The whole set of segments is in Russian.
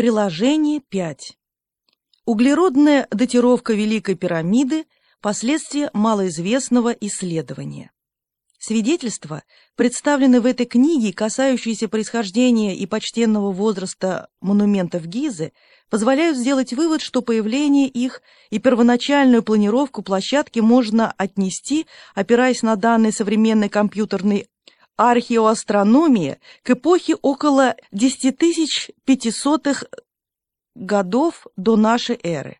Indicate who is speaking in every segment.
Speaker 1: Приложение 5. Углеродная датировка Великой пирамиды – последствия малоизвестного исследования. Свидетельства, представленные в этой книге, касающиеся происхождения и почтенного возраста монументов Гизы, позволяют сделать вывод, что появление их и первоначальную планировку площадки можно отнести, опираясь на данные современной компьютерной археоастрономии, к эпохе около 10500 годов до нашей эры.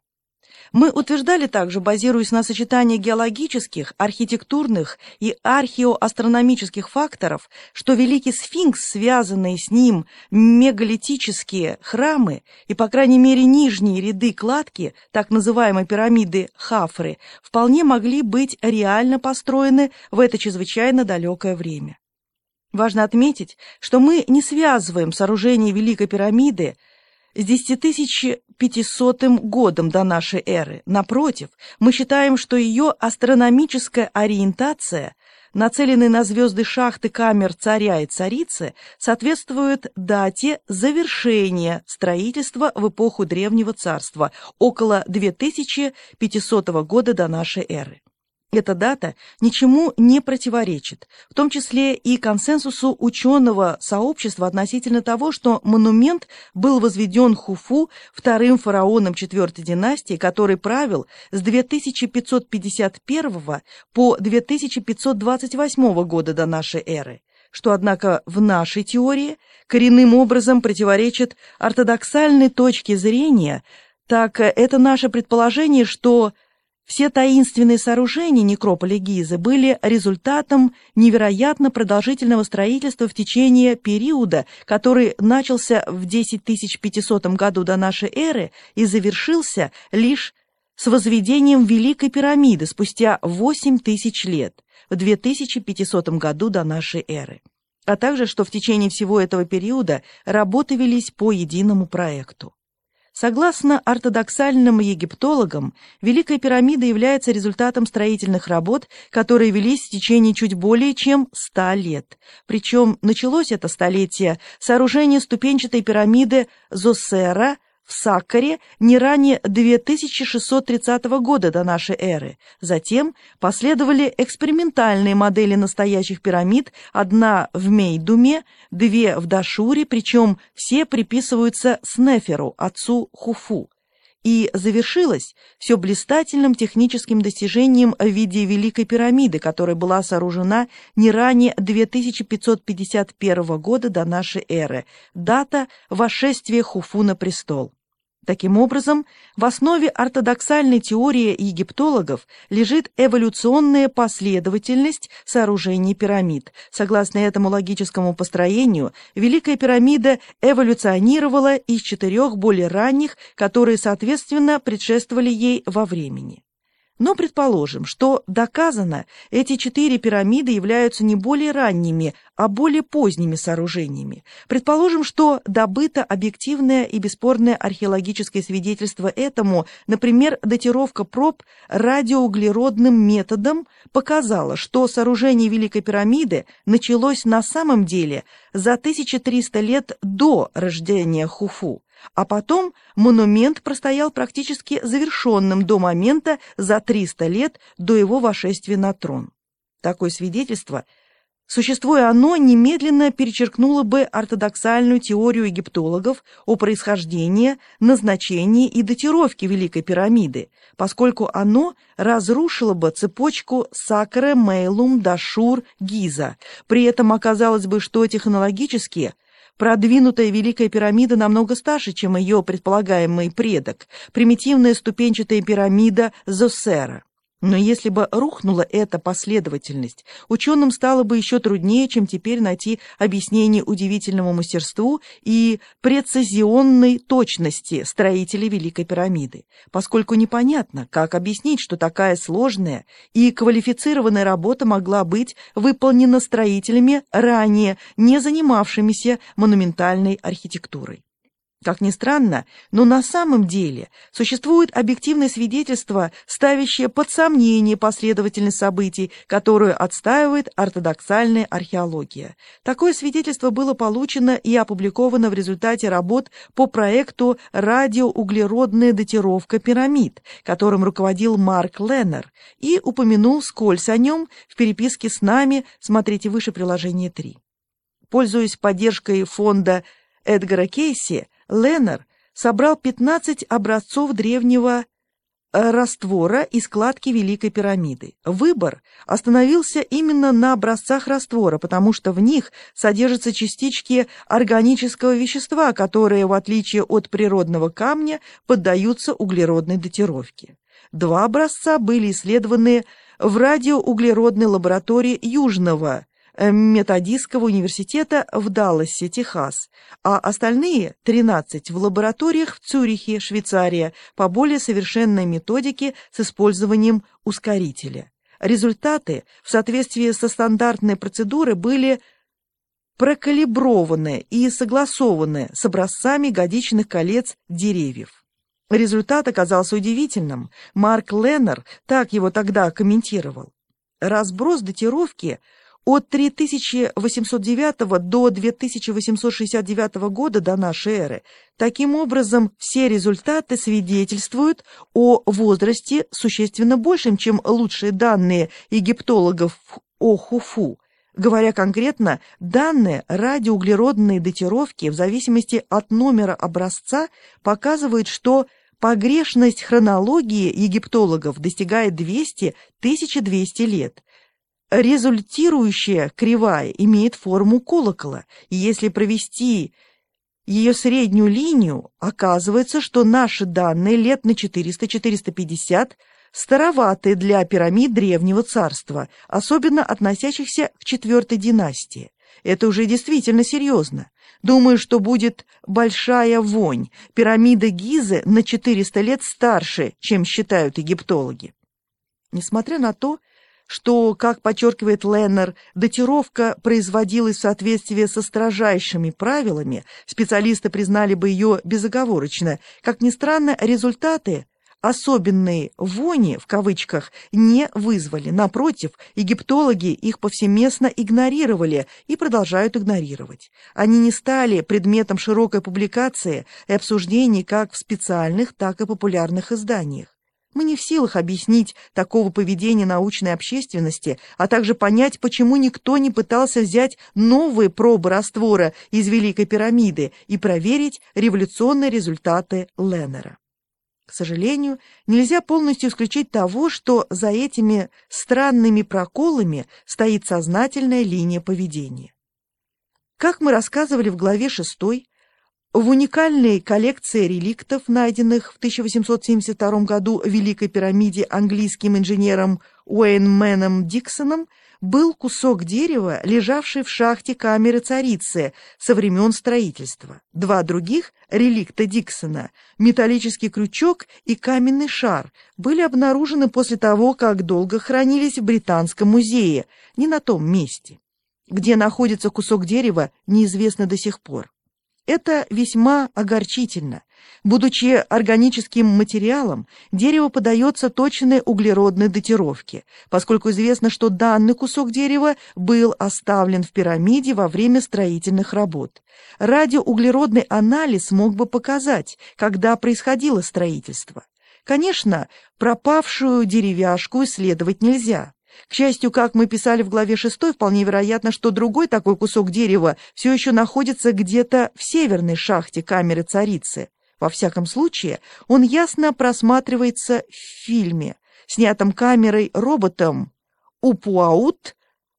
Speaker 1: Мы утверждали также, базируясь на сочетании геологических, архитектурных и археоастрономических факторов, что Великий Сфинкс, связанные с ним мегалитические храмы и, по крайней мере, нижние ряды кладки, так называемой пирамиды Хафры, вполне могли быть реально построены в это чрезвычайно далекое время. Важно отметить, что мы не связываем сооружение Великой пирамиды с 10500 годом до нашей эры. Напротив, мы считаем, что ее астрономическая ориентация, нацеленная на звезды шахты камер царя и царицы, соответствует дате завершения строительства в эпоху Древнего Царства, около 2500 года до нашей эры. Эта дата ничему не противоречит, в том числе и консенсусу ученого сообщества относительно того, что монумент был возведен Хуфу вторым фараоном четвертой династии, который правил с 2551 по 2528 года до нашей эры, что, однако, в нашей теории коренным образом противоречит ортодоксальной точке зрения, так это наше предположение, что все таинственные сооружения некрополя Гизы были результатом невероятно продолжительного строительства в течение периода, который начался в 10500 году до нашей эры и завершился лишь с возведением Великой пирамиды спустя 8000 лет, в 2500 году до нашей эры. А также, что в течение всего этого периода работы велись по единому проекту. Согласно ортодоксальным египтологам, Великая пирамида является результатом строительных работ, которые велись в течение чуть более чем ста лет. Причем началось это столетие сооружение ступенчатой пирамиды Зосера – в Саккаре не ранее 2630 года до нашей эры. Затем последовали экспериментальные модели настоящих пирамид, одна в Мейдуме, две в Дашуре, причем все приписываются Снеферу, отцу Хуфу. И завершилось все блистательным техническим достижением в виде Великой пирамиды, которая была сооружена не ранее 2551 года до нашей эры, дата восшествия Хуфу на престол. Таким образом, в основе ортодоксальной теории египтологов лежит эволюционная последовательность сооружений пирамид. Согласно этому логическому построению, Великая пирамида эволюционировала из четырех более ранних, которые, соответственно, предшествовали ей во времени. Но предположим, что доказано, эти четыре пирамиды являются не более ранними, а более поздними сооружениями. Предположим, что добыто объективное и бесспорное археологическое свидетельство этому, например, датировка проб радиоуглеродным методом, показала, что сооружение Великой пирамиды началось на самом деле за 1300 лет до рождения Хуфу а потом монумент простоял практически завершенным до момента за 300 лет до его вошествия на трон. Такое свидетельство, существуя оно, немедленно перечеркнуло бы ортодоксальную теорию египтологов о происхождении, назначении и датировке Великой пирамиды, поскольку оно разрушило бы цепочку Сакре, Мейлум, Дашур, Гиза. При этом оказалось бы, что технологически – Продвинутая Великая пирамида намного старше, чем ее предполагаемый предок, примитивная ступенчатая пирамида Зосера. Но если бы рухнула эта последовательность, ученым стало бы еще труднее, чем теперь найти объяснение удивительному мастерству и прецизионной точности строителей Великой пирамиды, поскольку непонятно, как объяснить, что такая сложная и квалифицированная работа могла быть выполнена строителями, ранее не занимавшимися монументальной архитектурой. Как ни странно, но на самом деле существует объективное свидетельство, ставящее под сомнение последовательность событий, которую отстаивает ортодоксальная археология. Такое свидетельство было получено и опубликовано в результате работ по проекту «Радиоуглеродная датировка пирамид», которым руководил Марк Леннер, и упомянул скользь о нем в переписке с нами, смотрите выше приложение 3. Пользуясь поддержкой фонда Эдгара Кейси, Леннер собрал 15 образцов древнего э, раствора и складки Великой пирамиды. Выбор остановился именно на образцах раствора, потому что в них содержатся частички органического вещества, которые, в отличие от природного камня, поддаются углеродной датировке. Два образца были исследованы в радиоуглеродной лаборатории Южного Методистского университета в Далласе, Техас, а остальные 13 в лабораториях в Цюрихе, Швейцария, по более совершенной методике с использованием ускорителя. Результаты в соответствии со стандартной процедурой были прокалиброваны и согласованы с образцами годичных колец деревьев. Результат оказался удивительным. Марк Леннер так его тогда комментировал. Разброс датировки – от 3809 до 2869 года до нашей эры. Таким образом, все результаты свидетельствуют о возрасте существенно большем, чем лучшие данные египтологов о Хуфу. Говоря конкретно, данные радиоуглеродной датировки в зависимости от номера образца показывают, что погрешность хронологии египтологов достигает 200-1200 лет. Результирующая кривая имеет форму колокола, и если провести ее среднюю линию, оказывается, что наши данные лет на 400-450 староваты для пирамид Древнего Царства, особенно относящихся к четвертой династии. Это уже действительно серьезно. Думаю, что будет большая вонь. Пирамида Гизы на 400 лет старше, чем считают египтологи. Несмотря на то, что, как подчеркивает Леннер, датировка производилась в соответствии со строжайшими правилами, специалисты признали бы ее безоговорочно. Как ни странно, результаты особенные «вони» в кавычках не вызвали. Напротив, египтологи их повсеместно игнорировали и продолжают игнорировать. Они не стали предметом широкой публикации и обсуждений как в специальных, так и популярных изданиях. Мы не в силах объяснить такого поведения научной общественности, а также понять, почему никто не пытался взять новые пробы раствора из Великой пирамиды и проверить революционные результаты Леннера. К сожалению, нельзя полностью исключить того, что за этими странными проколами стоит сознательная линия поведения. Как мы рассказывали в главе 6, в уникальной коллекции реликтов, найденных в 1872 в Великой пирамиде английским инженером Уэйнменом Диксоном, был кусок дерева, лежавший в шахте камеры царицы со времен строительства. Два других реликта Диксона, металлический крючок и каменный шар, были обнаружены после того, как долго хранились в Британском музее, не на том месте. Где находится кусок дерева, неизвестно до сих пор. Это весьма огорчительно. Будучи органическим материалом, дерево подается точной углеродной датировке, поскольку известно, что данный кусок дерева был оставлен в пирамиде во время строительных работ. Радиоуглеродный анализ мог бы показать, когда происходило строительство. Конечно, пропавшую деревяшку исследовать нельзя. К счастью, как мы писали в главе 6, вполне вероятно, что другой такой кусок дерева все еще находится где-то в северной шахте камеры царицы. Во всяком случае, он ясно просматривается в фильме, снятом камерой-роботом Упуаут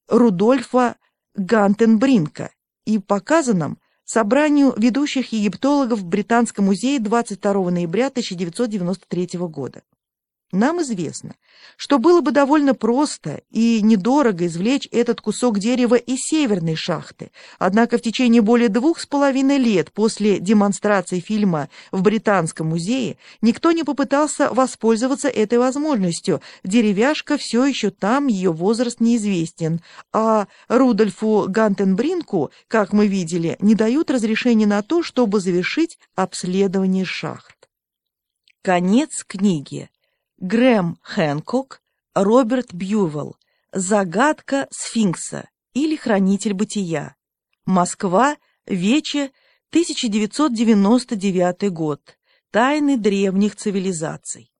Speaker 1: Рудольфа Гантенбринка и показанном собранию ведущих египтологов в Британском музее 22 ноября 1993 года. Нам известно, что было бы довольно просто и недорого извлечь этот кусок дерева из северной шахты, однако в течение более двух с половиной лет после демонстрации фильма в Британском музее никто не попытался воспользоваться этой возможностью. Деревяшка все еще там, ее возраст неизвестен, а Рудольфу Гантенбринку, как мы видели, не дают разрешения на то, чтобы завершить обследование шахт. Конец книги. Грэм Хэнкок, Роберт Бьювелл. Загадка сфинкса или Хранитель бытия. Москва, Вече, 1999 год. Тайны древних цивилизаций.